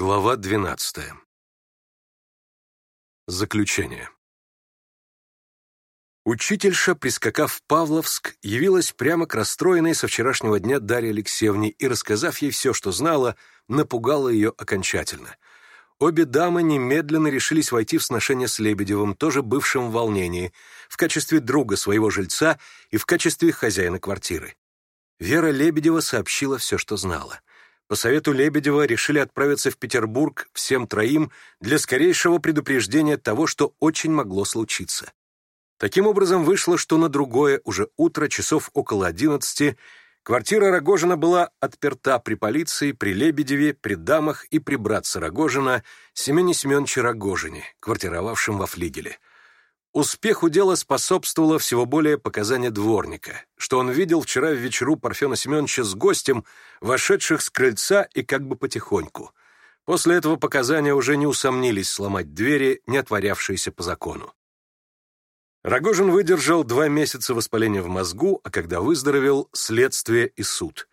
Глава 12. Заключение. Учительша, прискакав в Павловск, явилась прямо к расстроенной со вчерашнего дня Дарье Алексеевне и, рассказав ей все, что знала, напугала ее окончательно. Обе дамы немедленно решились войти в сношение с Лебедевым, тоже бывшим в волнении, в качестве друга своего жильца и в качестве хозяина квартиры. Вера Лебедева сообщила все, что знала. По совету Лебедева решили отправиться в Петербург всем троим для скорейшего предупреждения того, что очень могло случиться. Таким образом, вышло, что на другое уже утро, часов около одиннадцати, квартира Рогожина была отперта при полиции, при Лебедеве, при дамах и при братце Рогожина, Семене Семеновиче Рогожине, квартировавшем во флигеле. Успеху дела способствовало всего более показание дворника, что он видел вчера в вечеру Парфена Семеновича с гостем, вошедших с крыльца и как бы потихоньку. После этого показания уже не усомнились сломать двери, не отворявшиеся по закону. Рогожин выдержал два месяца воспаления в мозгу, а когда выздоровел, следствие и суд.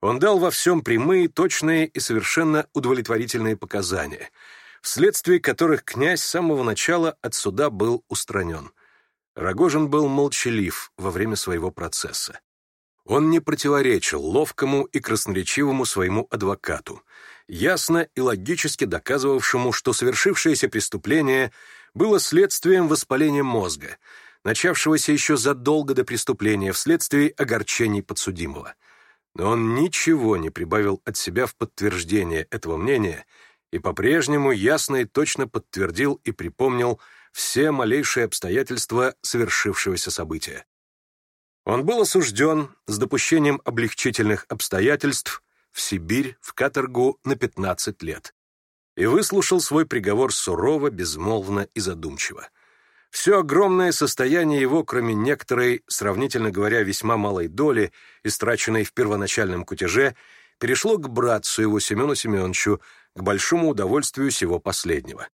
Он дал во всем прямые, точные и совершенно удовлетворительные показания — вследствие которых князь с самого начала от суда был устранен. Рогожин был молчалив во время своего процесса. Он не противоречил ловкому и красноречивому своему адвокату, ясно и логически доказывавшему, что совершившееся преступление было следствием воспаления мозга, начавшегося еще задолго до преступления вследствие огорчений подсудимого. Но он ничего не прибавил от себя в подтверждение этого мнения – и по-прежнему ясно и точно подтвердил и припомнил все малейшие обстоятельства совершившегося события. Он был осужден с допущением облегчительных обстоятельств в Сибирь, в каторгу на 15 лет и выслушал свой приговор сурово, безмолвно и задумчиво. Все огромное состояние его, кроме некоторой, сравнительно говоря, весьма малой доли, истраченной в первоначальном кутеже, перешло к братцу его Семену Семеновичу, к большому удовольствию всего последнего.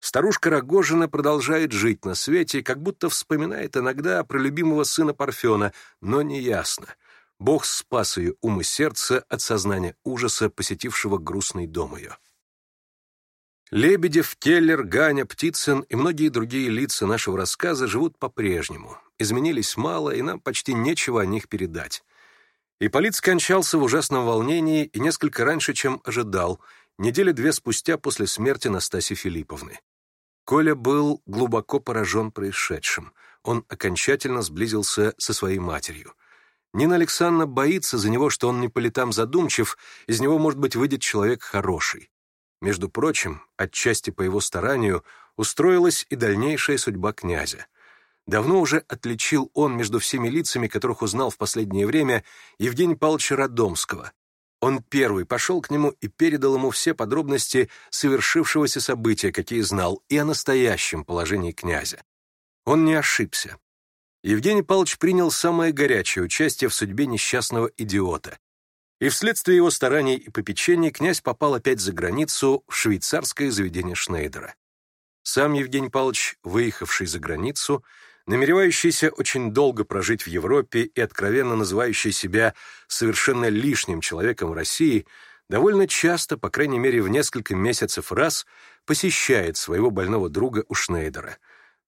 Старушка Рогожина продолжает жить на свете, как будто вспоминает иногда про любимого сына Парфена, но неясно. Бог спас ее ум и сердце от сознания ужаса, посетившего грустный дом ее. Лебедев, Келлер, Ганя, Птицын и многие другие лица нашего рассказа живут по-прежнему. Изменились мало, и нам почти нечего о них передать. Ипполит скончался в ужасном волнении и несколько раньше, чем ожидал — недели две спустя после смерти Настаси Филипповны. Коля был глубоко поражен происшедшим. Он окончательно сблизился со своей матерью. Нина Александровна боится за него, что он не по летам задумчив, из него, может быть, выйдет человек хороший. Между прочим, отчасти по его старанию, устроилась и дальнейшая судьба князя. Давно уже отличил он между всеми лицами, которых узнал в последнее время, Евгения Павловича Родомского, он первый пошел к нему и передал ему все подробности совершившегося события, какие знал, и о настоящем положении князя. Он не ошибся. Евгений Павлович принял самое горячее участие в судьбе несчастного идиота. И вследствие его стараний и попечений князь попал опять за границу в швейцарское заведение Шнейдера. Сам Евгений Павлович, выехавший за границу, намеревающийся очень долго прожить в Европе и откровенно называющий себя совершенно лишним человеком в России, довольно часто, по крайней мере в несколько месяцев раз, посещает своего больного друга у Шнейдера.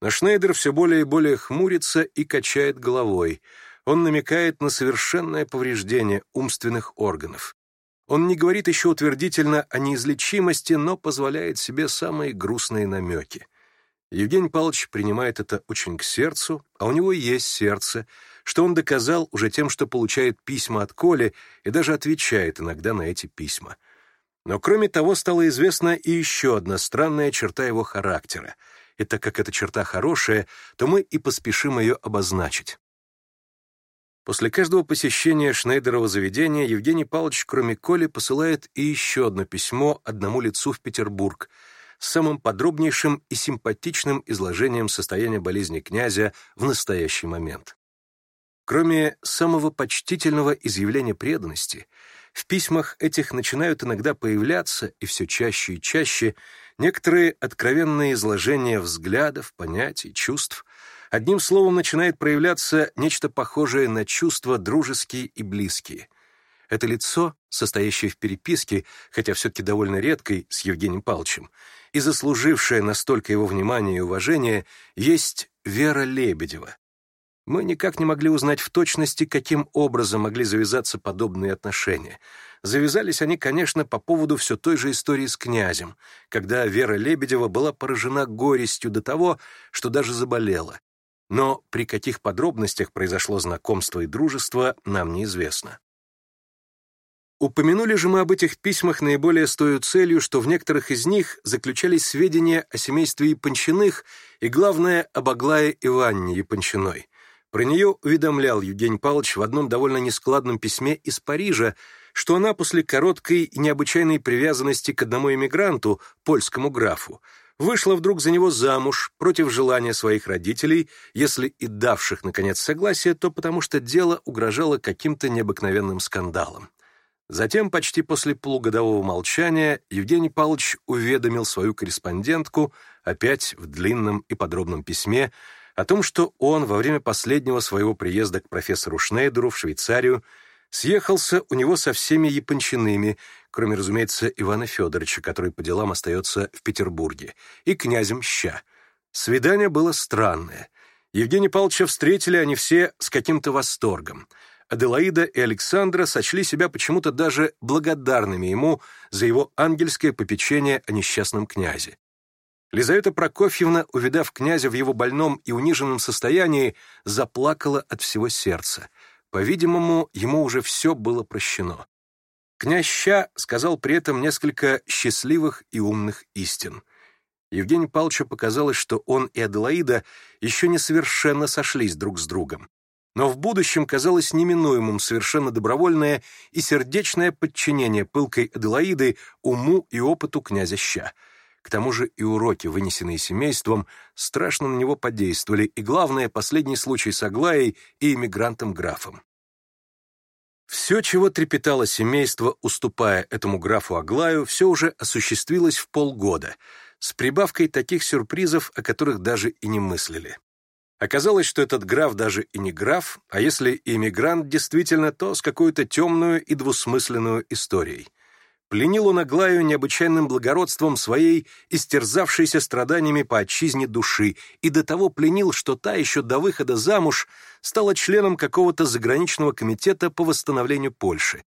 Но Шнейдер все более и более хмурится и качает головой. Он намекает на совершенное повреждение умственных органов. Он не говорит еще утвердительно о неизлечимости, но позволяет себе самые грустные намеки. Евгений Павлович принимает это очень к сердцу, а у него есть сердце, что он доказал уже тем, что получает письма от Коли и даже отвечает иногда на эти письма. Но кроме того, стала известна и еще одна странная черта его характера. И так как эта черта хорошая, то мы и поспешим ее обозначить. После каждого посещения Шнейдерова заведения Евгений Павлович, кроме Коли, посылает и еще одно письмо одному лицу в Петербург — самым подробнейшим и симпатичным изложением состояния болезни князя в настоящий момент. Кроме самого почтительного изъявления преданности, в письмах этих начинают иногда появляться, и все чаще и чаще, некоторые откровенные изложения взглядов, понятий, чувств. Одним словом, начинает проявляться нечто похожее на чувства дружеские и близкие. Это лицо, состоящее в переписке, хотя все-таки довольно редкой, с Евгением Павловичем, и заслужившая настолько его внимания и уважения, есть Вера Лебедева. Мы никак не могли узнать в точности, каким образом могли завязаться подобные отношения. Завязались они, конечно, по поводу все той же истории с князем, когда Вера Лебедева была поражена горестью до того, что даже заболела. Но при каких подробностях произошло знакомство и дружество, нам неизвестно. Упомянули же мы об этих письмах наиболее с той целью, что в некоторых из них заключались сведения о семействе Япончиных и, главное, об Аглае Иванне Япончиной. Про нее уведомлял Евгений Павлович в одном довольно нескладном письме из Парижа, что она после короткой и необычайной привязанности к одному эмигранту, польскому графу, вышла вдруг за него замуж против желания своих родителей, если и давших, наконец, согласие, то потому что дело угрожало каким-то необыкновенным скандалом. Затем, почти после полугодового молчания, Евгений Павлович уведомил свою корреспондентку опять в длинном и подробном письме о том, что он во время последнего своего приезда к профессору Шнейдеру в Швейцарию съехался у него со всеми япончинами, кроме, разумеется, Ивана Федоровича, который по делам остается в Петербурге, и князем Ща. Свидание было странное. Евгения Павловича встретили они все с каким-то восторгом — Аделаида и Александра сочли себя почему-то даже благодарными ему за его ангельское попечение о несчастном князе. Лизавета Прокофьевна, увидав князя в его больном и униженном состоянии, заплакала от всего сердца. По-видимому, ему уже все было прощено. Князь Ща сказал при этом несколько счастливых и умных истин. Евгений Павловичу показалось, что он и Аделаида еще не совершенно сошлись друг с другом. Но в будущем казалось неминуемым совершенно добровольное и сердечное подчинение пылкой Аделаиды уму и опыту князя Ща. К тому же и уроки, вынесенные семейством, страшно на него подействовали, и главное, последний случай с Аглаей и эмигрантом-графом. Все, чего трепетало семейство, уступая этому графу Аглаю, все уже осуществилось в полгода, с прибавкой таких сюрпризов, о которых даже и не мыслили. Оказалось, что этот граф даже и не граф, а если иммигрант действительно, то с какой-то темную и двусмысленную историей. Пленил он Аглаю необычайным благородством своей, истерзавшейся страданиями по отчизне души, и до того пленил, что та еще до выхода замуж стала членом какого-то заграничного комитета по восстановлению Польши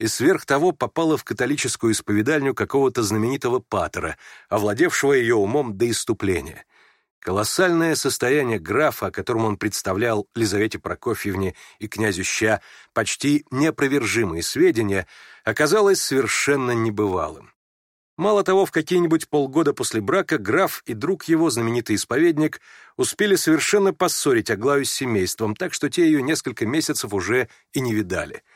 и сверх того попала в католическую исповедальню какого-то знаменитого патера, овладевшего ее умом до иступления — Колоссальное состояние графа, которому он представлял Лизавете Прокофьевне и князю Ща почти неопровержимые сведения, оказалось совершенно небывалым. Мало того, в какие-нибудь полгода после брака граф и друг его, знаменитый исповедник, успели совершенно поссорить Аглаю с семейством, так что те ее несколько месяцев уже и не видали —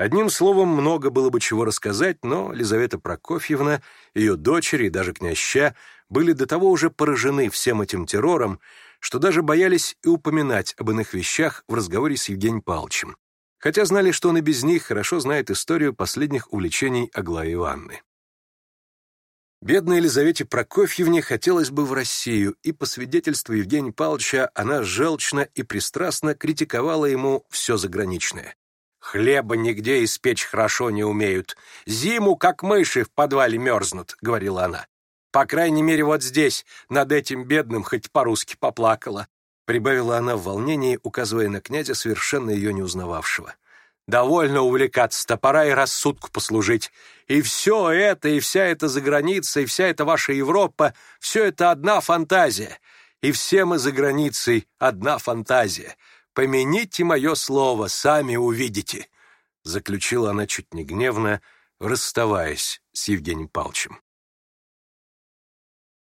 Одним словом, много было бы чего рассказать, но Лизавета Прокофьевна, ее дочери и даже князья были до того уже поражены всем этим террором, что даже боялись и упоминать об иных вещах в разговоре с Евгением Павловичем, хотя знали, что он и без них хорошо знает историю последних увлечений Аглаи Ивановны. Бедной Елизавете Прокофьевне хотелось бы в Россию, и по свидетельству Евгения Павловича она желчно и пристрастно критиковала ему все заграничное. «Хлеба нигде испечь хорошо не умеют. Зиму, как мыши, в подвале мерзнут», — говорила она. «По крайней мере, вот здесь, над этим бедным, хоть по-русски поплакала», — прибавила она в волнении, указывая на князя, совершенно ее не узнававшего. «Довольно увлекаться-то, пора и рассудку послужить. И все это, и вся эта заграница, и вся эта ваша Европа — все это одна фантазия. И все мы за границей — одна фантазия». Помяните мое слово, сами увидите», — заключила она чуть не гневно, расставаясь с Евгением Павловичем.